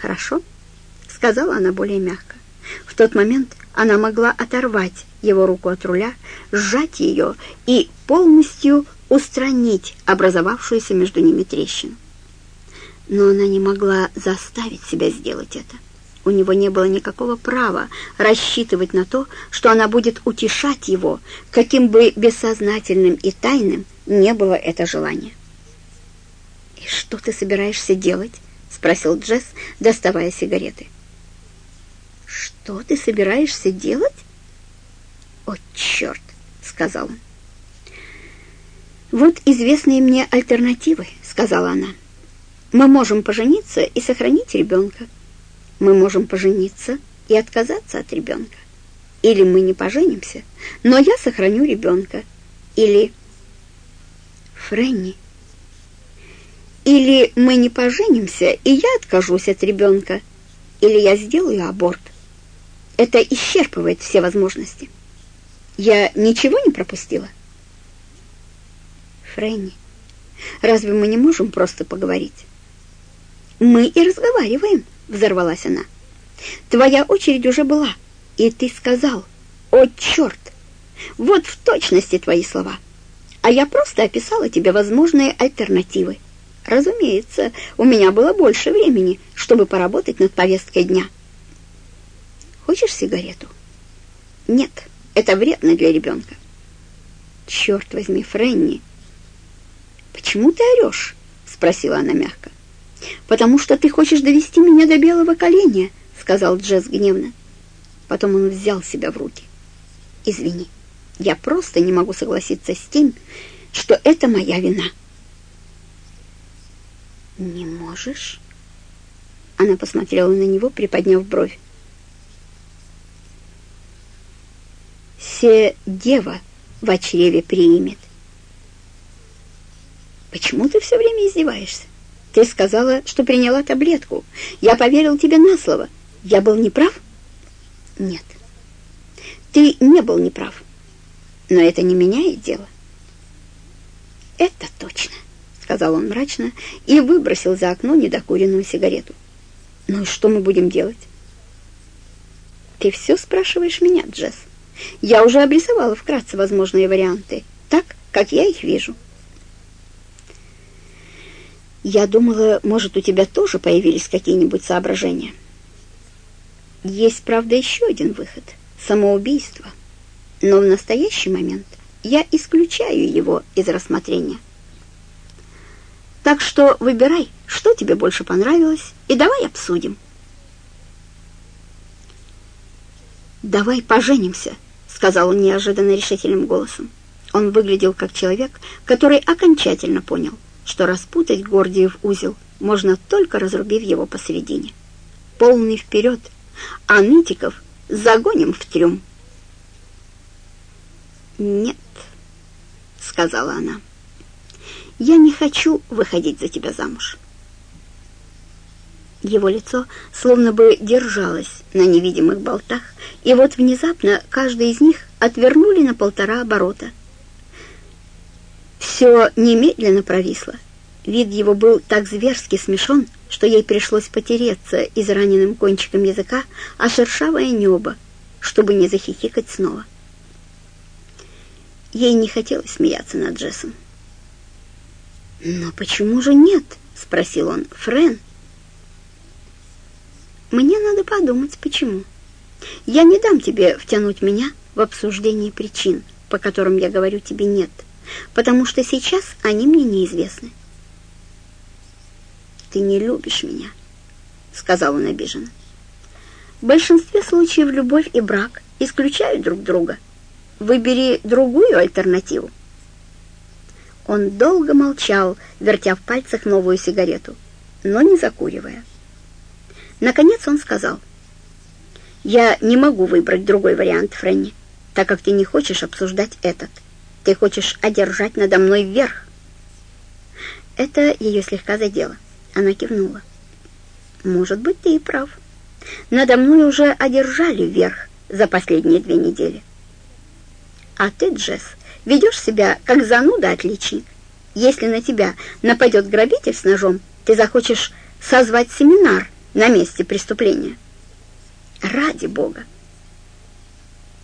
«Хорошо», — сказала она более мягко. В тот момент она могла оторвать его руку от руля, сжать ее и полностью устранить образовавшуюся между ними трещину. Но она не могла заставить себя сделать это. У него не было никакого права рассчитывать на то, что она будет утешать его, каким бы бессознательным и тайным не было это желание. «И что ты собираешься делать?» — спросил Джесс, доставая сигареты. «Что ты собираешься делать?» «О, черт!» — сказал он. «Вот известные мне альтернативы», — сказала она. «Мы можем пожениться и сохранить ребенка. Мы можем пожениться и отказаться от ребенка. Или мы не поженимся, но я сохраню ребенка. Или... Фрэнни. Или мы не поженимся, и я откажусь от ребенка. Или я сделаю аборт. Это исчерпывает все возможности. Я ничего не пропустила? Фрэнни, разве мы не можем просто поговорить? Мы и разговариваем, взорвалась она. Твоя очередь уже была, и ты сказал, о, черт! Вот в точности твои слова. А я просто описала тебе возможные альтернативы. Разумеется, у меня было больше времени, чтобы поработать над повесткой дня. Хочешь сигарету? Нет, это вредно для ребенка. Черт возьми, Фрэнни, почему ты орешь? Спросила она мягко. «Потому что ты хочешь довести меня до белого коленя», — сказал Джесс гневно. Потом он взял себя в руки. «Извини, я просто не могу согласиться с тем, что это моя вина». «Не можешь?» Она посмотрела на него, приподняв бровь. «Се дева в чреве примет». «Почему ты все время издеваешься?» Ты сказала, что приняла таблетку. Я поверил тебе на слово. Я был неправ? Нет. Ты не был неправ. Но это не меняет дело. Это сказал он мрачно и выбросил за окно недокуренную сигарету. Ну и что мы будем делать? Ты все спрашиваешь меня, Джесс. Я уже обрисовала вкратце возможные варианты, так, как я их вижу. Я думала, может, у тебя тоже появились какие-нибудь соображения. Есть, правда, еще один выход — самоубийство. Но в настоящий момент я исключаю его из рассмотрения. Так что выбирай, что тебе больше понравилось, и давай обсудим. «Давай поженимся», — сказал он неожиданно решительным голосом. Он выглядел как человек, который окончательно понял — что распутать Гордиев узел можно только разрубив его посередине. Полный вперед, а нытиков загоним в трюм. «Нет», — сказала она, — «я не хочу выходить за тебя замуж». Его лицо словно бы держалось на невидимых болтах, и вот внезапно каждый из них отвернули на полтора оборота — все немедленно провисло. Вид его был так зверски смешон, что ей пришлось потереться израненным кончиком языка о шершавое небо, чтобы не захихикать снова. Ей не хотелось смеяться над Джессом. «Но почему же нет?» — спросил он. «Френ?» «Мне надо подумать, почему. Я не дам тебе втянуть меня в обсуждение причин, по которым я говорю тебе «нет» потому что сейчас они мне неизвестны. «Ты не любишь меня», — сказал он обиженно. «В большинстве случаев любовь и брак исключают друг друга. Выбери другую альтернативу». Он долго молчал, вертя в пальцах новую сигарету, но не закуривая. Наконец он сказал, «Я не могу выбрать другой вариант, Фрэнни, так как ты не хочешь обсуждать этот». Ты хочешь одержать надо мной верх?» Это ее слегка задело. Она кивнула. «Может быть, ты и прав. Надо мной уже одержали верх за последние две недели. А ты, Джесс, ведешь себя как зануда-отличник. Если на тебя нападет грабитель с ножом, ты захочешь созвать семинар на месте преступления. Ради Бога,